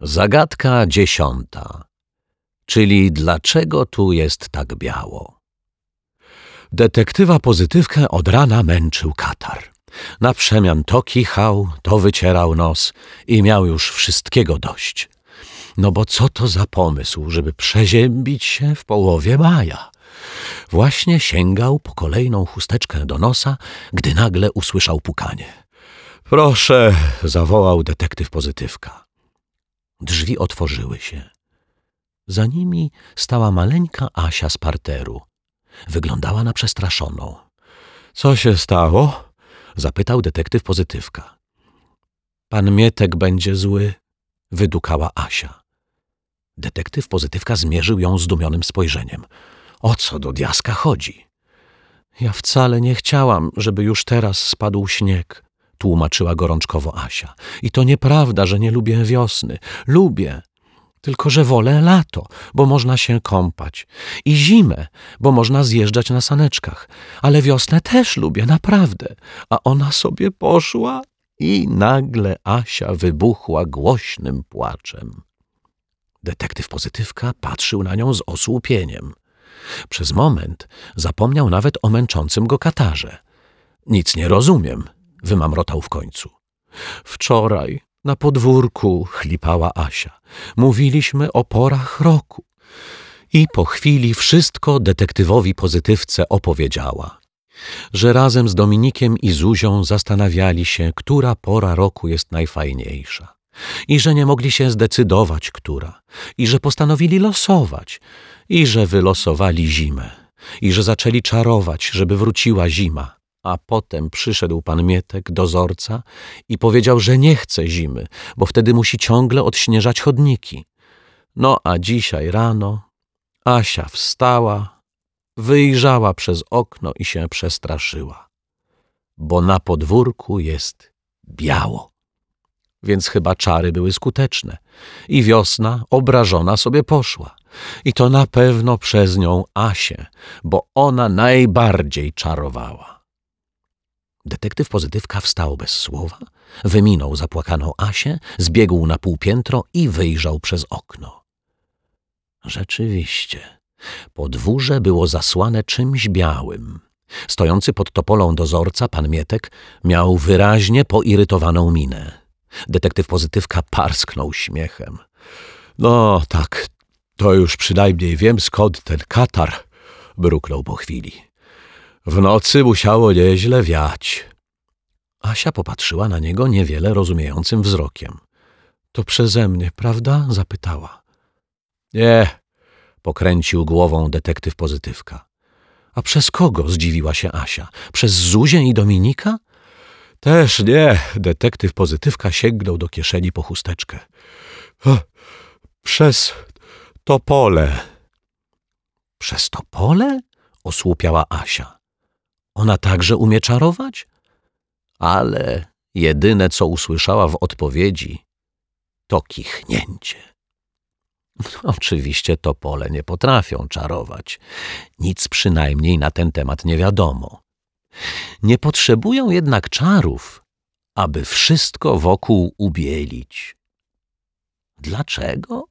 Zagadka dziesiąta. Czyli dlaczego tu jest tak biało? Detektywa pozytywkę od rana męczył katar. Na przemian to kichał, to wycierał nos i miał już wszystkiego dość. No bo co to za pomysł, żeby przeziębić się w połowie maja? Właśnie sięgał po kolejną chusteczkę do nosa, gdy nagle usłyszał pukanie. Proszę, zawołał detektyw pozytywka. Drzwi otworzyły się. Za nimi stała maleńka Asia z parteru. Wyglądała na przestraszoną. Co się stało? zapytał detektyw pozytywka. Pan Mietek będzie zły, wydukała Asia. Detektyw pozytywka zmierzył ją zdumionym spojrzeniem. O co do diaska chodzi? Ja wcale nie chciałam, żeby już teraz spadł śnieg, tłumaczyła gorączkowo Asia. I to nieprawda, że nie lubię wiosny. Lubię, tylko że wolę lato, bo można się kąpać. I zimę, bo można zjeżdżać na saneczkach. Ale wiosnę też lubię, naprawdę. A ona sobie poszła i nagle Asia wybuchła głośnym płaczem. Detektyw pozytywka patrzył na nią z osłupieniem. Przez moment zapomniał nawet o męczącym go katarze. Nic nie rozumiem, wymamrotał w końcu. Wczoraj na podwórku chlipała Asia. Mówiliśmy o porach roku. I po chwili wszystko detektywowi pozytywce opowiedziała. Że razem z Dominikiem i Zuzią zastanawiali się, która pora roku jest najfajniejsza. I że nie mogli się zdecydować, która. I że postanowili losować. I że wylosowali zimę. I że zaczęli czarować, żeby wróciła zima a potem przyszedł pan Mietek, dozorca, i powiedział, że nie chce zimy, bo wtedy musi ciągle odśnieżać chodniki. No a dzisiaj rano Asia wstała, wyjrzała przez okno i się przestraszyła, bo na podwórku jest biało. Więc chyba czary były skuteczne i wiosna obrażona sobie poszła. I to na pewno przez nią Asię, bo ona najbardziej czarowała. Detektyw pozytywka wstał bez słowa, wyminął zapłakaną Asię, zbiegł na półpiętro i wyjrzał przez okno. Rzeczywiście, podwórze było zasłane czymś białym. Stojący pod topolą dozorca, pan Mietek, miał wyraźnie poirytowaną minę. Detektyw pozytywka parsknął śmiechem. No tak, to już przynajmniej wiem skąd ten katar, bruknął po chwili. W nocy musiało nieźle wiać. Asia popatrzyła na niego niewiele rozumiejącym wzrokiem. To przeze mnie, prawda? zapytała. Nie, pokręcił głową detektyw pozytywka. A przez kogo? zdziwiła się Asia. Przez Zuzię i Dominika? Też nie, detektyw pozytywka sięgnął do kieszeni po chusteczkę. Przez to pole. Przez to pole? osłupiała Asia. Ona także umie czarować? Ale jedyne, co usłyszała w odpowiedzi, to kichnięcie. Oczywiście topole nie potrafią czarować. Nic przynajmniej na ten temat nie wiadomo. Nie potrzebują jednak czarów, aby wszystko wokół ubielić. Dlaczego?